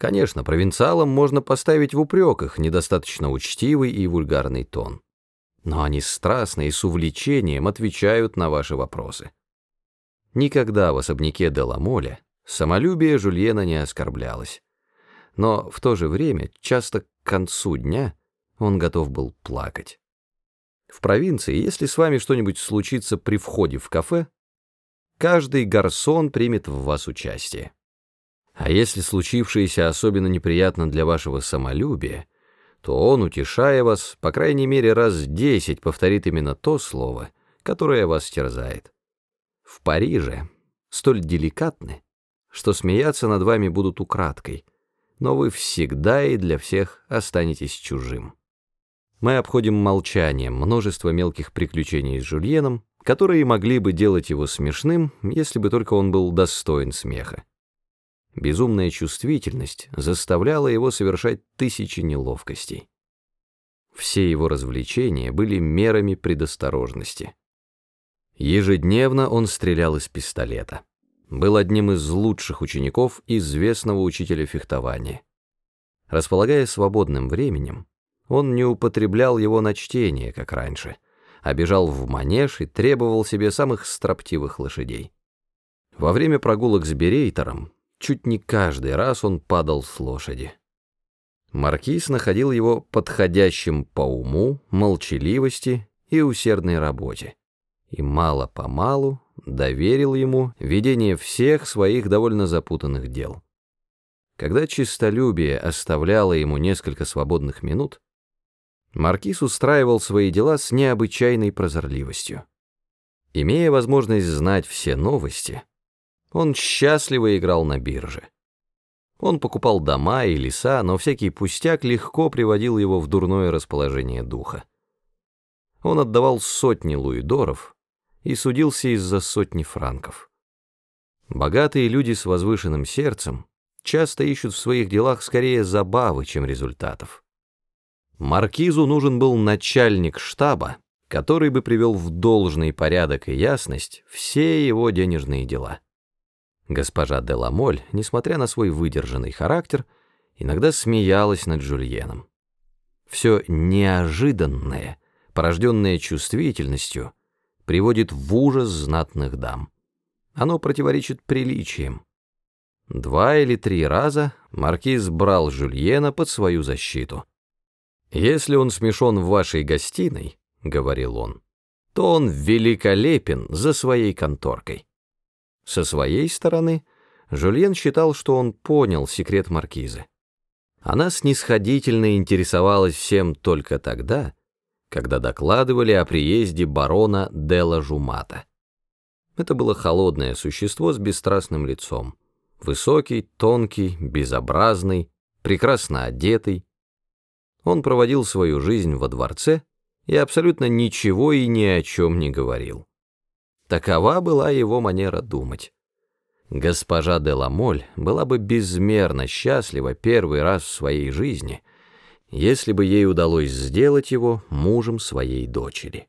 Конечно, провинциалам можно поставить в упрек их недостаточно учтивый и вульгарный тон. Но они страстно и с увлечением отвечают на ваши вопросы. Никогда в особняке Деламоля самолюбие Жульена не оскорблялось. Но в то же время, часто к концу дня, он готов был плакать. В провинции, если с вами что-нибудь случится при входе в кафе, каждый гарсон примет в вас участие. А если случившееся особенно неприятно для вашего самолюбия, то он, утешая вас, по крайней мере раз десять повторит именно то слово, которое вас терзает. В Париже столь деликатны, что смеяться над вами будут украдкой, но вы всегда и для всех останетесь чужим. Мы обходим молчанием множество мелких приключений с Жульеном, которые могли бы делать его смешным, если бы только он был достоин смеха. Безумная чувствительность заставляла его совершать тысячи неловкостей. Все его развлечения были мерами предосторожности. Ежедневно он стрелял из пистолета. Был одним из лучших учеников известного учителя фехтования. Располагая свободным временем, он не употреблял его на чтение, как раньше, а бежал в манеж и требовал себе самых строптивых лошадей. Во время прогулок с Берейтером чуть не каждый раз он падал с лошади. Маркиз находил его подходящим по уму, молчаливости и усердной работе, и мало-помалу доверил ему ведение всех своих довольно запутанных дел. Когда чистолюбие оставляло ему несколько свободных минут, Маркиз устраивал свои дела с необычайной прозорливостью. Имея возможность знать все новости, он счастливо играл на бирже. Он покупал дома и леса, но всякий пустяк легко приводил его в дурное расположение духа. Он отдавал сотни луидоров и судился из-за сотни франков. Богатые люди с возвышенным сердцем часто ищут в своих делах скорее забавы, чем результатов. Маркизу нужен был начальник штаба, который бы привел в должный порядок и ясность все его денежные дела. Госпожа Деламоль, несмотря на свой выдержанный характер, иногда смеялась над Жульеном. Все неожиданное, порожденное чувствительностью, приводит в ужас знатных дам. Оно противоречит приличиям. Два или три раза маркиз брал Жульена под свою защиту. «Если он смешон в вашей гостиной, — говорил он, — то он великолепен за своей конторкой». Со своей стороны, Жульен считал, что он понял секрет маркизы. Она снисходительно интересовалась всем только тогда, когда докладывали о приезде барона Дела Жумата. Это было холодное существо с бесстрастным лицом, высокий, тонкий, безобразный, прекрасно одетый, он проводил свою жизнь во дворце и абсолютно ничего и ни о чем не говорил. Такова была его манера думать. Госпожа де Ламоль была бы безмерно счастлива первый раз в своей жизни, если бы ей удалось сделать его мужем своей дочери.